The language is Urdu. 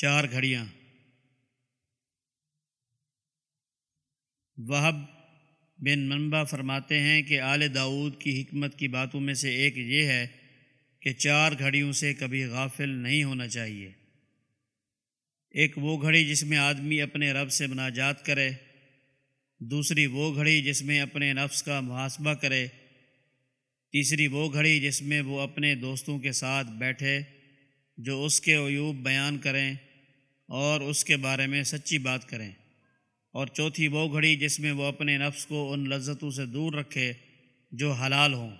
چار گھڑیاں۔ وہب بن منبع فرماتے ہیں کہ آل داود کی حکمت کی باتوں میں سے ایک یہ ہے کہ چار گھڑیوں سے کبھی غافل نہیں ہونا چاہیے۔ ایک وہ گھڑی جس میں آدمی اپنے رب سے مناجات کرے، دوسری وہ گھڑی جس میں اپنے نفس کا محاسبہ کرے، تیسری وہ گھڑی جس میں وہ اپنے دوستوں کے ساتھ بیٹھے جو اس کے عیوب بیان کریں۔ اور اس کے بارے میں سچی بات کریں۔ اور چوتھی وہ گھڑی جس میں وہ اپنے نفس کو ان لذتوں سے دور رکھے جو حلال ہوں۔